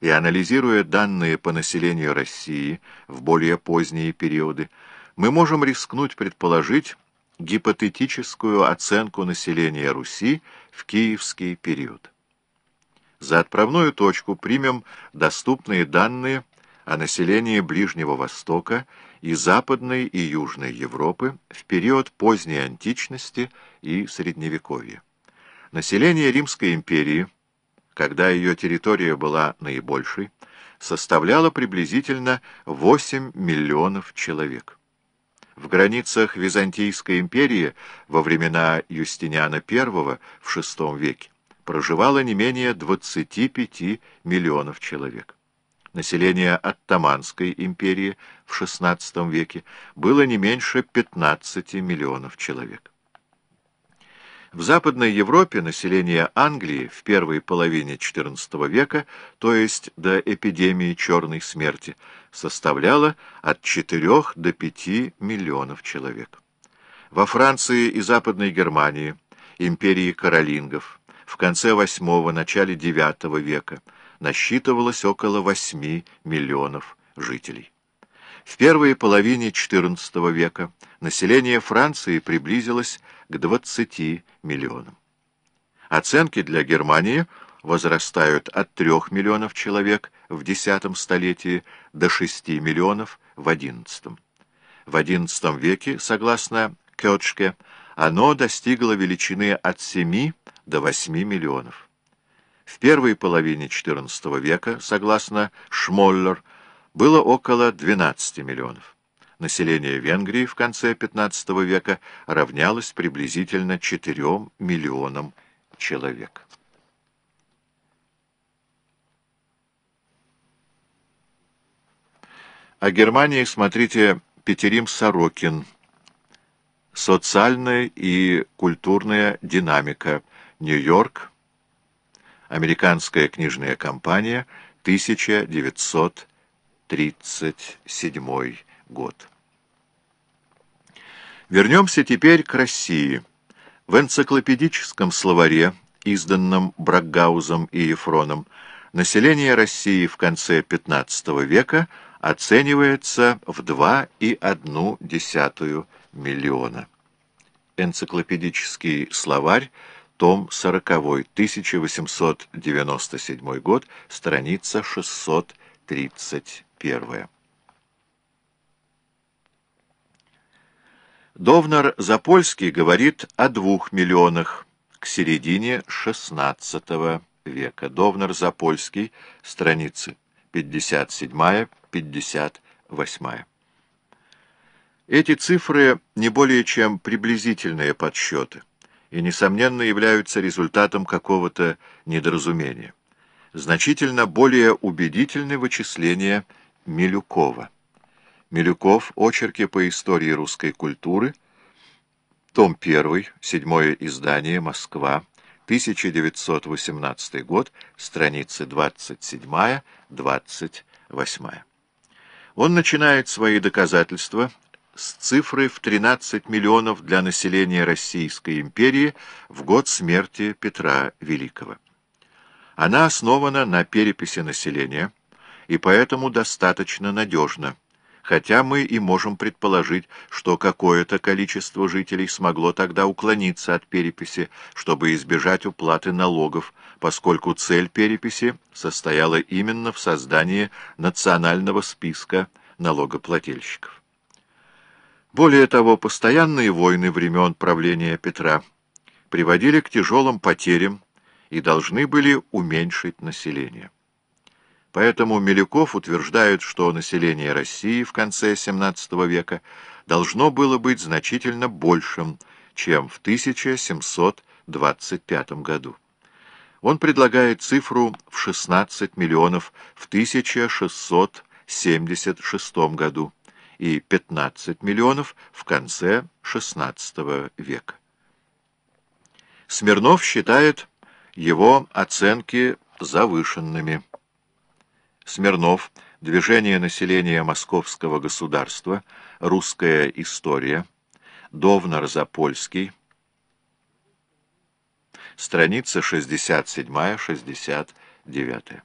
и анализируя данные по населению России в более поздние периоды, мы можем рискнуть предположить гипотетическую оценку населения Руси в киевский период. За отправную точку примем доступные данные о населении Ближнего Востока и Западной и Южной Европы в период поздней античности и Средневековья. Население Римской империи, когда ее территория была наибольшей, составляло приблизительно 8 миллионов человек. В границах Византийской империи во времена Юстиниана I в VI веке проживало не менее 25 миллионов человек. Население Оттоманской империи в XVI веке было не меньше 15 миллионов человек. В Западной Европе население Англии в первой половине XIV века, то есть до эпидемии черной смерти, составляло от 4 до 5 миллионов человек. Во Франции и Западной Германии, империи каролингов, в конце VIII – начале IX века насчитывалось около 8 миллионов жителей. В первой половине XIV века население Франции приблизилось к 20 миллионам. Оценки для Германии возрастают от 3 миллионов человек в X столетии до 6 миллионов в XI. В XI веке, согласно Кетчке, оно достигло величины от 7 до 8 миллионов. В первой половине XIV века, согласно Шмоллер, было около 12 миллионов. Население Венгрии в конце XV века равнялось приблизительно 4 миллионам человек. О Германии смотрите Петерим Сорокин. Социальная и культурная динамика. Нью-Йорк. Американская книжная компания. 1937 год. Вернемся теперь к России. В энциклопедическом словаре, изданном Бракгаузом и Ефроном, население России в конце XV века – оценивается в 2,1 миллиона. Энциклопедический словарь, том 40, 1897 год, страница 631. Довнар Запольский говорит о двух миллионах к середине XVI века. Довнар Запольский, страницы 57-58. Эти цифры не более чем приблизительные подсчеты и, несомненно, являются результатом какого-то недоразумения. Значительно более убедительны вычисления Милюкова. Милюков «Очерки по истории русской культуры», том 1, седьмое издание, Москва, 1918 год, страницы 27-28. Он начинает свои доказательства с цифры в 13 миллионов для населения Российской империи в год смерти Петра Великого. Она основана на переписи населения и поэтому достаточно надежна хотя мы и можем предположить, что какое-то количество жителей смогло тогда уклониться от переписи, чтобы избежать уплаты налогов, поскольку цель переписи состояла именно в создании национального списка налогоплательщиков. Более того, постоянные войны времен правления Петра приводили к тяжелым потерям и должны были уменьшить население. Поэтому Милюков утверждает, что население России в конце XVII века должно было быть значительно большим, чем в 1725 году. Он предлагает цифру в 16 миллионов в 1676 году и 15 миллионов в конце XVI века. Смирнов считает его оценки завышенными. Смирнов. Движение населения Московского государства. Русская история. Довнар-Запольский. Страница 67-69.